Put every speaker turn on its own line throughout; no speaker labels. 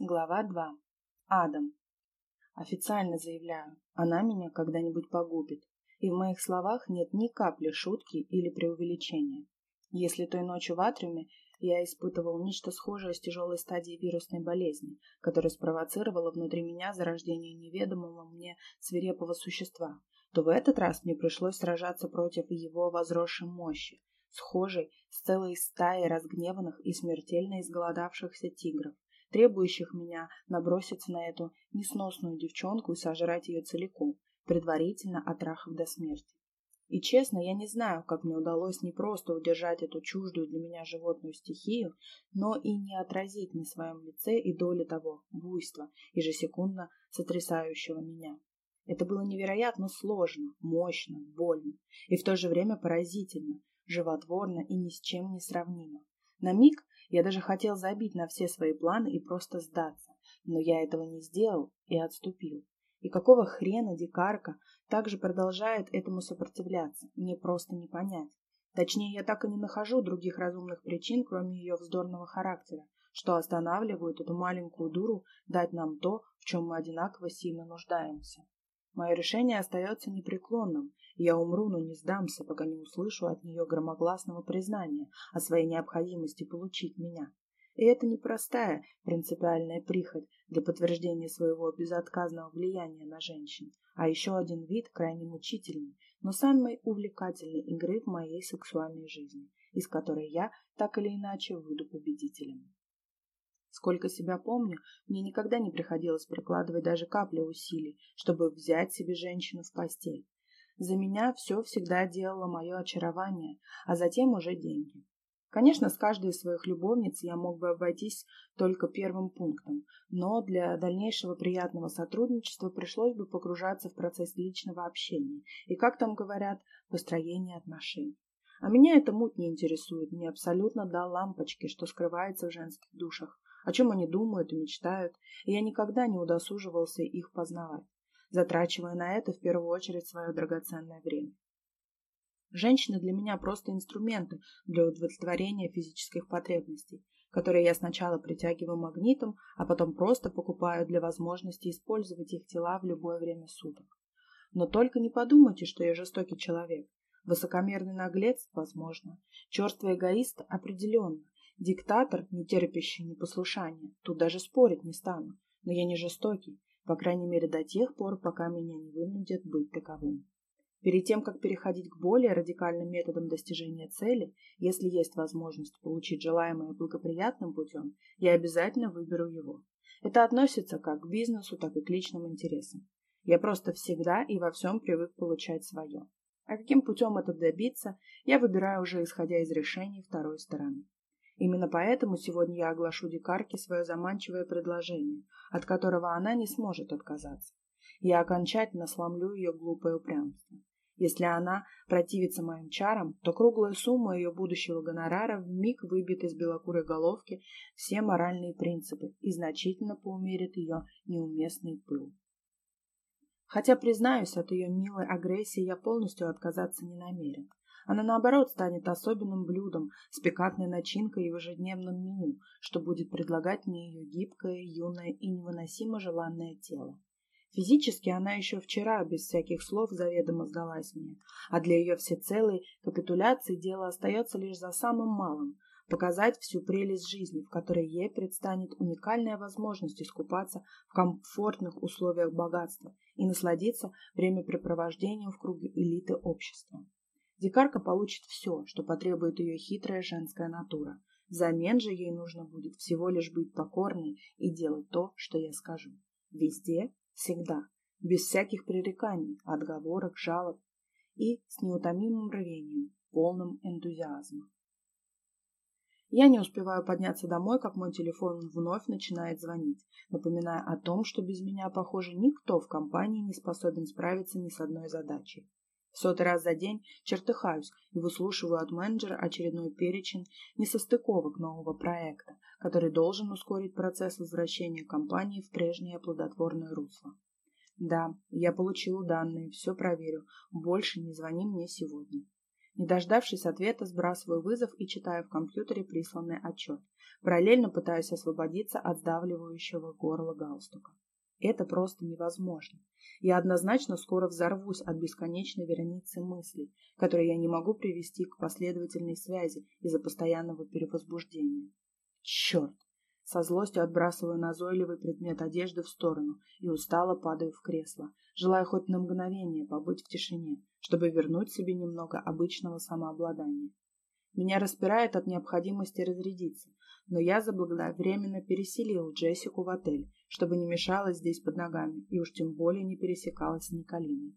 Глава 2. Адам. Официально заявляю, она меня когда-нибудь погубит, и в моих словах нет ни капли шутки или преувеличения. Если той ночью в атриуме я испытывал нечто схожее с тяжелой стадией вирусной болезни, которая спровоцировала внутри меня зарождение неведомого мне свирепого существа, то в этот раз мне пришлось сражаться против его возросшей мощи, схожей с целой стаей разгневанных и смертельно изголодавшихся тигров требующих меня наброситься на эту несносную девчонку и сожрать ее целиком, предварительно отрахав до смерти. И честно, я не знаю, как мне удалось не просто удержать эту чуждую для меня животную стихию, но и не отразить на своем лице и доли того буйства, ежесекундно сотрясающего меня. Это было невероятно сложно, мощно, больно и в то же время поразительно, животворно и ни с чем не сравнимо. На миг я даже хотел забить на все свои планы и просто сдаться, но я этого не сделал и отступил. И какого хрена дикарка также продолжает этому сопротивляться, мне просто не понять. Точнее, я так и не нахожу других разумных причин, кроме ее вздорного характера, что останавливают эту маленькую дуру дать нам то, в чем мы одинаково сильно нуждаемся. Мое решение остается непреклонным, я умру, но не сдамся, пока не услышу от нее громогласного признания о своей необходимости получить меня. И это непростая принципиальная прихоть для подтверждения своего безотказного влияния на женщин, а еще один вид крайне мучительный, но самой увлекательной игры в моей сексуальной жизни, из которой я так или иначе выйду победителем. Сколько себя помню, мне никогда не приходилось прикладывать даже капли усилий, чтобы взять себе женщину в постель. За меня все всегда делало мое очарование, а затем уже деньги. Конечно, с каждой из своих любовниц я мог бы обойтись только первым пунктом, но для дальнейшего приятного сотрудничества пришлось бы погружаться в процесс личного общения и, как там говорят, построения отношений. А меня эта муть не интересует, мне абсолютно до лампочки, что скрывается в женских душах, о чем они думают и мечтают, и я никогда не удосуживался их познавать затрачивая на это в первую очередь свое драгоценное время. Женщины для меня просто инструменты для удовлетворения физических потребностей, которые я сначала притягиваю магнитом, а потом просто покупаю для возможности использовать их тела в любое время суток. Но только не подумайте, что я жестокий человек. Высокомерный наглец – возможно. Черствый эгоист – определенно. Диктатор, не терпящий непослушания. Тут даже спорить не стану. Но я не жестокий по крайней мере до тех пор, пока меня не вынудят быть таковым. Перед тем, как переходить к более радикальным методам достижения цели, если есть возможность получить желаемое благоприятным путем, я обязательно выберу его. Это относится как к бизнесу, так и к личным интересам. Я просто всегда и во всем привык получать свое. А каким путем это добиться, я выбираю уже исходя из решений второй стороны. Именно поэтому сегодня я оглашу дикарке свое заманчивое предложение, от которого она не сможет отказаться. Я окончательно сломлю ее глупое упрямство. Если она противится моим чарам, то круглая сумма ее будущего гонорара вмиг выбьет из белокурой головки все моральные принципы и значительно поумерит ее неуместный пыл. Хотя, признаюсь, от ее милой агрессии я полностью отказаться не намерен. Она, наоборот, станет особенным блюдом с пикантной начинкой и в ежедневном меню, что будет предлагать мне ее гибкое, юное и невыносимо желанное тело. Физически она еще вчера без всяких слов заведомо сдалась мне, а для ее всецелой капитуляции дело остается лишь за самым малым – показать всю прелесть жизни, в которой ей предстанет уникальная возможность искупаться в комфортных условиях богатства и насладиться времяпрепровождением в круге элиты общества. Дикарка получит все, что потребует ее хитрая женская натура. Взамен же ей нужно будет всего лишь быть покорной и делать то, что я скажу. Везде, всегда, без всяких пререканий, отговорок, жалоб и с неутомимым рвением, полным энтузиазма. Я не успеваю подняться домой, как мой телефон вновь начинает звонить, напоминая о том, что без меня, похоже, никто в компании не способен справиться ни с одной задачей. В сотый раз за день чертыхаюсь и выслушиваю от менеджера очередной перечень несостыковок нового проекта, который должен ускорить процесс возвращения компании в прежнее плодотворное русло. Да, я получил данные, все проверю. Больше не звони мне сегодня. Не дождавшись ответа, сбрасываю вызов и читаю в компьютере присланный отчет. Параллельно пытаюсь освободиться от сдавливающего горла галстука. Это просто невозможно. Я однозначно скоро взорвусь от бесконечной вереницы мыслей, которые я не могу привести к последовательной связи из-за постоянного перевозбуждения. Черт! Со злостью отбрасываю назойливый предмет одежды в сторону и устало падаю в кресло, желая хоть на мгновение побыть в тишине, чтобы вернуть себе немного обычного самообладания. Меня распирает от необходимости разрядиться, но я заблаговременно переселил Джессику в отель, чтобы не мешалась здесь под ногами и уж тем более не пересекалась с Николиной.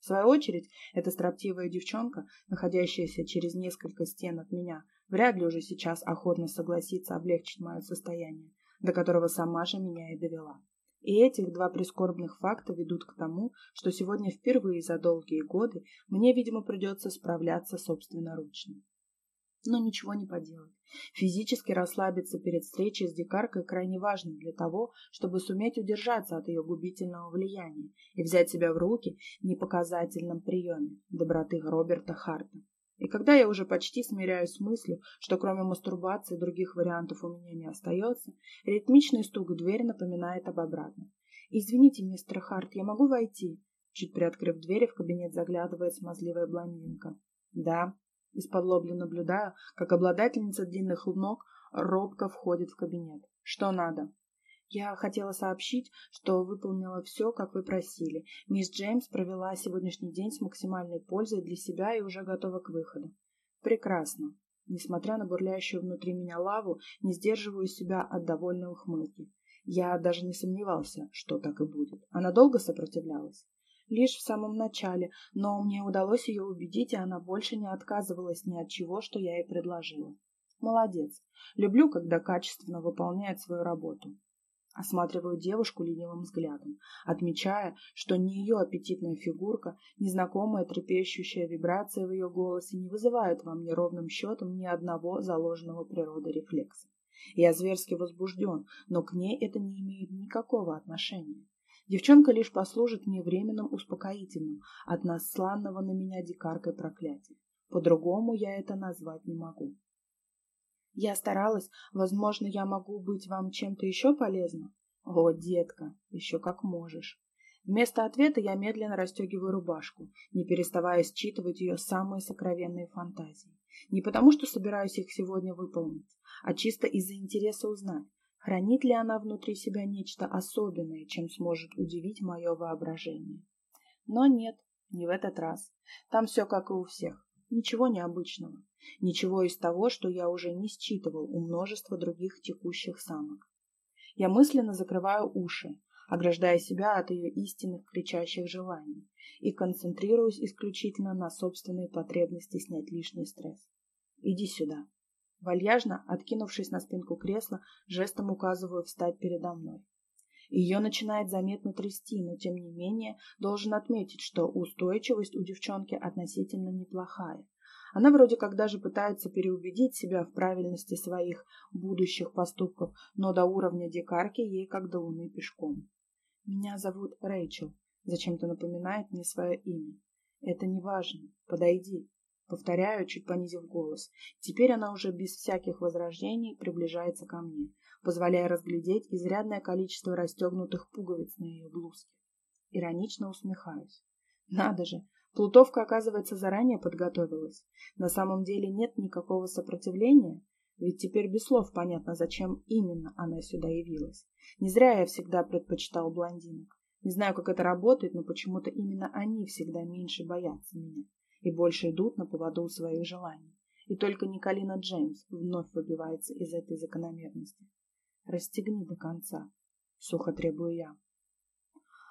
В свою очередь, эта строптивая девчонка, находящаяся через несколько стен от меня, вряд ли уже сейчас охотно согласится облегчить мое состояние, до которого сама же меня и довела. И этих два прискорбных факта ведут к тому, что сегодня впервые за долгие годы мне, видимо, придется справляться собственноручно. Но ничего не поделать. Физически расслабиться перед встречей с дикаркой крайне важно для того, чтобы суметь удержаться от ее губительного влияния и взять себя в руки непоказательном приеме доброты Роберта Харта. И когда я уже почти смиряюсь с мыслью, что кроме мастурбации других вариантов у меня не остается, ритмичный стук в дверь напоминает об обратном. «Извините, мистер Харт, я могу войти?» Чуть приоткрыв дверь, в кабинет заглядывает смазливая блондинка. «Да», из-под наблюдаю, как обладательница длинных ног робко входит в кабинет. Что надо? Я хотела сообщить, что выполнила все, как вы просили. Мисс Джеймс провела сегодняшний день с максимальной пользой для себя и уже готова к выходу. Прекрасно. Несмотря на бурлящую внутри меня лаву, не сдерживаю себя от довольной ухмылки. Я даже не сомневался, что так и будет. Она долго сопротивлялась? лишь в самом начале, но мне удалось ее убедить, и она больше не отказывалась ни от чего, что я ей предложила. Молодец. Люблю, когда качественно выполняет свою работу. Осматриваю девушку ленивым взглядом, отмечая, что ни ее аппетитная фигурка, ни знакомая трепещущая вибрация в ее голосе не вызывают во мне ровным счетом ни одного заложенного природой рефлекса. Я зверски возбужден, но к ней это не имеет никакого отношения. Девчонка лишь послужит мне временным успокоительным от насланного на меня дикаркой проклятия. По-другому я это назвать не могу. Я старалась, возможно, я могу быть вам чем-то еще полезным? О, детка, еще как можешь. Вместо ответа я медленно расстегиваю рубашку, не переставая считывать ее самые сокровенные фантазии. Не потому, что собираюсь их сегодня выполнить, а чисто из-за интереса узнать, Хранит ли она внутри себя нечто особенное, чем сможет удивить мое воображение? Но нет, не в этот раз. Там все как и у всех. Ничего необычного. Ничего из того, что я уже не считывал у множества других текущих самок. Я мысленно закрываю уши, ограждая себя от ее истинных кричащих желаний, и концентрируюсь исключительно на собственной потребности снять лишний стресс. Иди сюда. Вальяжно, откинувшись на спинку кресла, жестом указываю встать передо мной. Ее начинает заметно трясти, но тем не менее должен отметить, что устойчивость у девчонки относительно неплохая. Она вроде как даже пытается переубедить себя в правильности своих будущих поступков, но до уровня дикарки ей как до луны пешком. «Меня зовут Рэйчел», — зачем-то напоминает мне свое имя. «Это не важно. Подойди». Повторяю, чуть понизив голос. Теперь она уже без всяких возражений приближается ко мне, позволяя разглядеть изрядное количество расстегнутых пуговиц на ее блузке. Иронично усмехаюсь. Надо же, Плутовка, оказывается, заранее подготовилась. На самом деле нет никакого сопротивления, ведь теперь без слов понятно, зачем именно она сюда явилась. Не зря я всегда предпочитал блондинок. Не знаю, как это работает, но почему-то именно они всегда меньше боятся меня и больше идут на поводу у своих желаний. И только Николина Джеймс вновь выбивается из этой закономерности. «Расстегни до конца», — сухо требую я.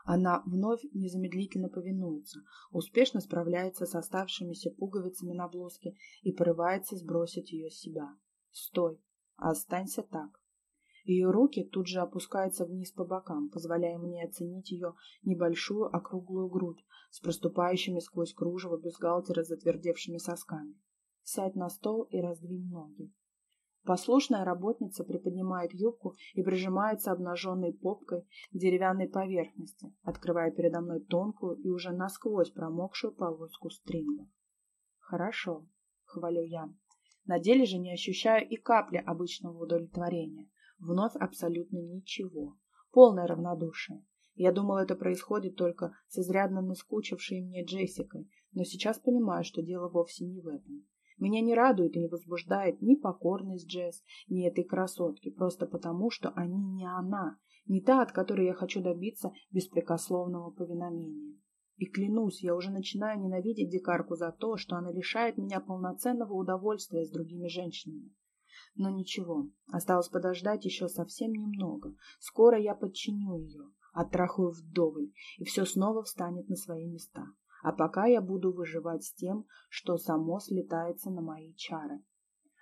Она вновь незамедлительно повинуется, успешно справляется с оставшимися пуговицами на блузке и порывается сбросить ее с себя. «Стой! Останься так!» Ее руки тут же опускаются вниз по бокам, позволяя мне оценить ее небольшую округлую грудь с проступающими сквозь кружево бюстгальтера затвердевшими сосками. Сядь на стол и раздвинь ноги. Послушная работница приподнимает юбку и прижимается обнаженной попкой к деревянной поверхности, открывая передо мной тонкую и уже насквозь промокшую полоску стрингов. Хорошо, хвалю я. На деле же не ощущаю и капли обычного удовлетворения. Вновь абсолютно ничего. Полное равнодушие. Я думал, это происходит только с изрядно наскучившей мне Джессикой, но сейчас понимаю, что дело вовсе не в этом. Меня не радует и не возбуждает ни покорность Джесс, ни этой красотки, просто потому, что они не она, не та, от которой я хочу добиться беспрекословного повиновения. И клянусь, я уже начинаю ненавидеть дикарку за то, что она лишает меня полноценного удовольствия с другими женщинами. Но ничего, осталось подождать еще совсем немного. Скоро я подчиню ее, оттрахаю вдоволь, и все снова встанет на свои места. А пока я буду выживать с тем, что само слетается на мои чары.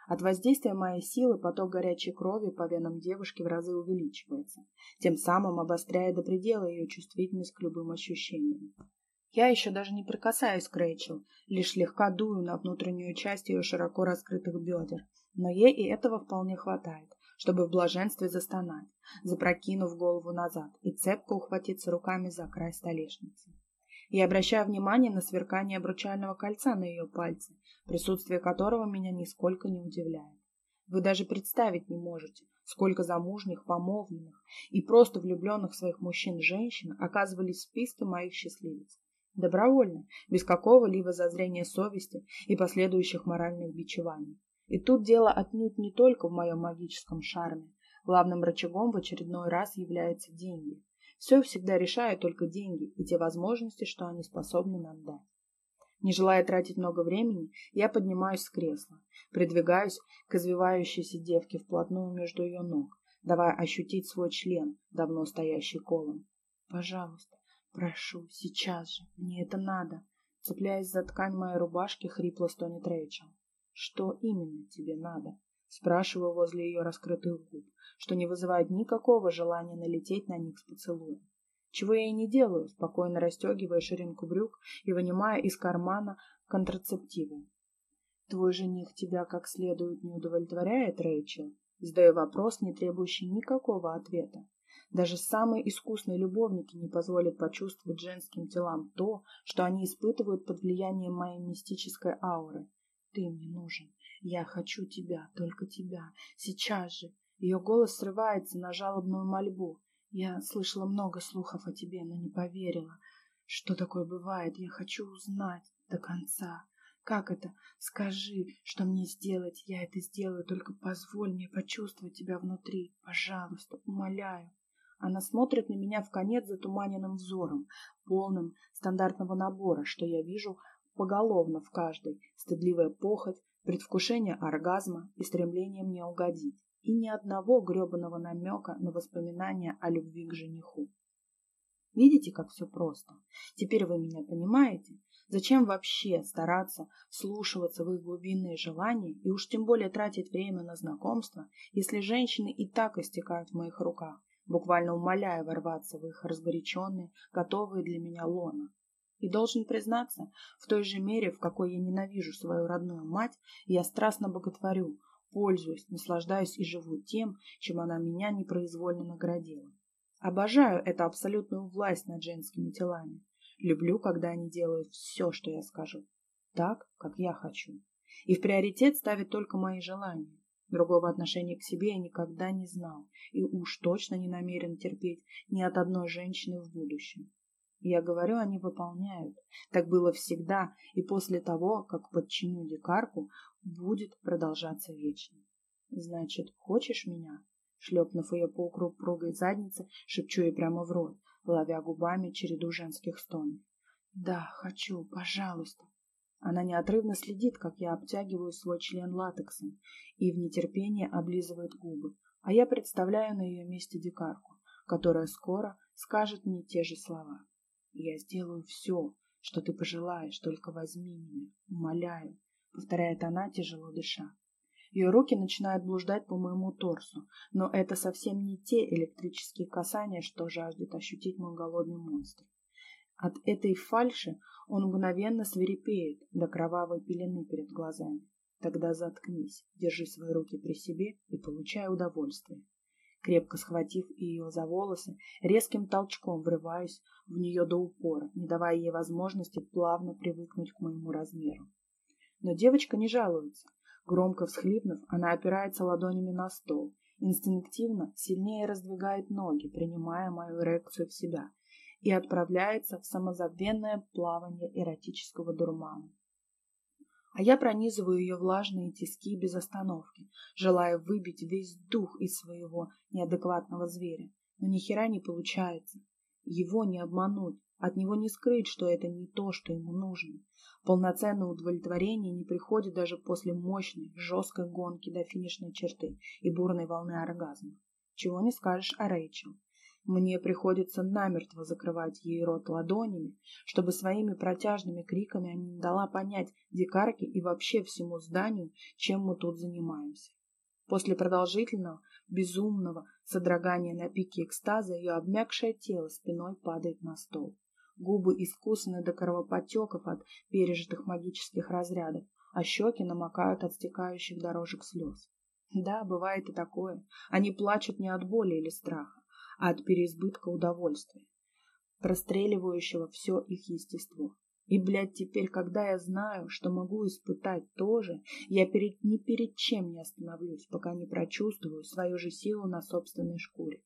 От воздействия моей силы поток горячей крови по венам девушки в разы увеличивается, тем самым обостряя до предела ее чувствительность к любым ощущениям. Я еще даже не прикасаюсь к Рэйчел, лишь слегка дую на внутреннюю часть ее широко раскрытых бедер, но ей и этого вполне хватает, чтобы в блаженстве застонать, запрокинув голову назад и цепко ухватиться руками за край столешницы. Я обращаю внимание на сверкание обручального кольца на ее пальце, присутствие которого меня нисколько не удивляет. Вы даже представить не можете, сколько замужних, помолвленных и просто влюбленных своих мужчин женщин оказывались в списке моих счастливец. Добровольно, без какого-либо зазрения совести и последующих моральных бичеваний. И тут дело отнюдь не только в моем магическом шарме. Главным рычагом в очередной раз являются деньги. Все всегда решают только деньги и те возможности, что они способны нам дать. Не желая тратить много времени, я поднимаюсь с кресла, придвигаюсь к извивающейся девке вплотную между ее ног, давая ощутить свой член, давно стоящий колом. «Пожалуйста, прошу, сейчас же, мне это надо!» Цепляясь за ткань моей рубашки, хрипло стонет Рэйчел. «Что именно тебе надо?» Спрашиваю возле ее раскрытых губ, что не вызывает никакого желания налететь на них с поцелуем. Чего я и не делаю, спокойно расстегивая ширинку брюк и вынимая из кармана контрацептивы. «Твой жених тебя как следует не удовлетворяет, Рэйчел?» Задаю вопрос, не требующий никакого ответа. Даже самые искусные любовники не позволят почувствовать женским телам то, что они испытывают под влиянием моей мистической ауры. Ты мне нужен. Я хочу тебя, только тебя. Сейчас же. Ее голос срывается на жалобную мольбу. Я слышала много слухов о тебе, но не поверила. Что такое бывает? Я хочу узнать до конца. Как это? Скажи, что мне сделать. Я это сделаю, только позволь мне почувствовать тебя внутри. Пожалуйста, умоляю. Она смотрит на меня в конец затуманенным взором, полным стандартного набора, что я вижу поголовно в каждой. Стыдливая похоть, предвкушение оргазма и стремление мне угодить, и ни одного гребаного намека на воспоминания о любви к жениху. Видите, как все просто? Теперь вы меня понимаете? Зачем вообще стараться слушаться в их глубинные желания и уж тем более тратить время на знакомство, если женщины и так истекают в моих руках, буквально умоляя ворваться в их разгоряченные, готовые для меня лона? И должен признаться, в той же мере, в какой я ненавижу свою родную мать, я страстно боготворю, пользуюсь, наслаждаюсь и живу тем, чем она меня непроизвольно наградила. Обожаю эту абсолютную власть над женскими телами. Люблю, когда они делают все, что я скажу. Так, как я хочу. И в приоритет ставят только мои желания. Другого отношения к себе я никогда не знал и уж точно не намерен терпеть ни от одной женщины в будущем. Я говорю, они выполняют. Так было всегда, и после того, как подчиню дикарку, будет продолжаться вечно. Значит, хочешь меня? Шлепнув ее по упругой заднице, шепчу ей прямо в рот, ловя губами череду женских стонов. Да, хочу, пожалуйста. Она неотрывно следит, как я обтягиваю свой член латексом и в нетерпении облизывает губы, а я представляю на ее месте дикарку, которая скоро скажет мне те же слова. Я сделаю все, что ты пожелаешь, только возьми меня, умоляю, повторяет она, тяжело дыша. Ее руки начинают блуждать по моему торсу, но это совсем не те электрические касания, что жаждет ощутить мой голодный монстр. От этой фальши он мгновенно свирепеет до кровавой пелены перед глазами. Тогда заткнись, держи свои руки при себе и получай удовольствие. Крепко схватив ее за волосы, резким толчком врываюсь в нее до упора, не давая ей возможности плавно привыкнуть к моему размеру. Но девочка не жалуется. Громко всхлипнув, она опирается ладонями на стол, инстинктивно сильнее раздвигает ноги, принимая мою эрекцию в себя, и отправляется в самозабвенное плавание эротического дурмана. А я пронизываю ее влажные тиски без остановки, желая выбить весь дух из своего неадекватного зверя. Но ни хера не получается. Его не обмануть, от него не скрыть, что это не то, что ему нужно. Полноценное удовлетворение не приходит даже после мощной, жесткой гонки до финишной черты и бурной волны оргазма. Чего не скажешь о Рэйчел. Мне приходится намертво закрывать ей рот ладонями, чтобы своими протяжными криками она не дала понять дикарке и вообще всему зданию, чем мы тут занимаемся. После продолжительного, безумного содрогания на пике экстаза ее обмякшее тело спиной падает на стол. Губы искусаны до кровоподтеков от пережитых магических разрядов, а щеки намокают от стекающих дорожек слез. Да, бывает и такое. Они плачут не от боли или страха, а от переизбытка удовольствия, простреливающего все их естество. И, блядь, теперь, когда я знаю, что могу испытать то же, я перед, ни перед чем не остановлюсь, пока не прочувствую свою же силу на собственной шкуре.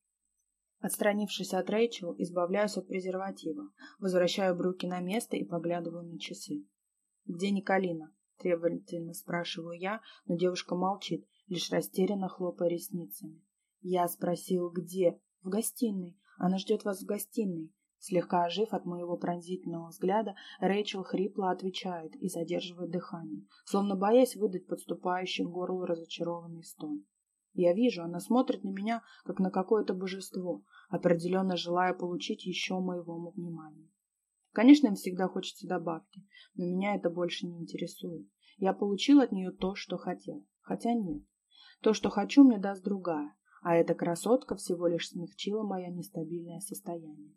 Отстранившись от Рэйчел, избавляюсь от презерватива, возвращаю брюки на место и поглядываю на часы. «Где Николина?» – требовательно спрашиваю я, но девушка молчит, лишь растерянно хлопая ресницами. Я спросил, где? В гостиной. Она ждет вас в гостиной. Слегка ожив от моего пронзительного взгляда, Рэйчел хрипло отвечает и задерживает дыхание, словно боясь выдать подступающий к горлу разочарованный стон. Я вижу, она смотрит на меня, как на какое-то божество, определенно желая получить еще моего внимания. Конечно, им всегда хочется добавки, но меня это больше не интересует. Я получил от нее то, что хотел. Хотя нет. То, что хочу, мне даст другая, а эта красотка всего лишь смягчила мое нестабильное состояние.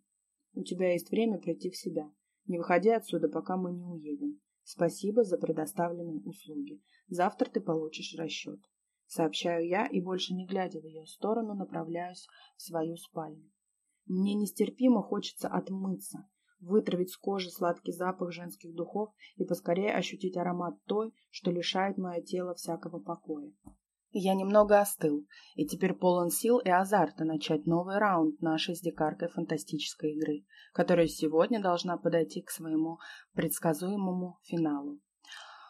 У тебя есть время прийти в себя. Не выходи отсюда, пока мы не уедем. Спасибо за предоставленные услуги. Завтра ты получишь расчет. Сообщаю я и, больше не глядя в ее сторону, направляюсь в свою спальню. Мне нестерпимо хочется отмыться, вытравить с кожи сладкий запах женских духов и поскорее ощутить аромат той, что лишает мое тело всякого покоя. Я немного остыл, и теперь полон сил и азарта начать новый раунд нашей с дикаркой фантастической игры, которая сегодня должна подойти к своему предсказуемому финалу.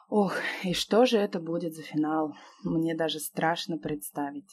Ох, и что же это будет за финал? Мне даже страшно представить.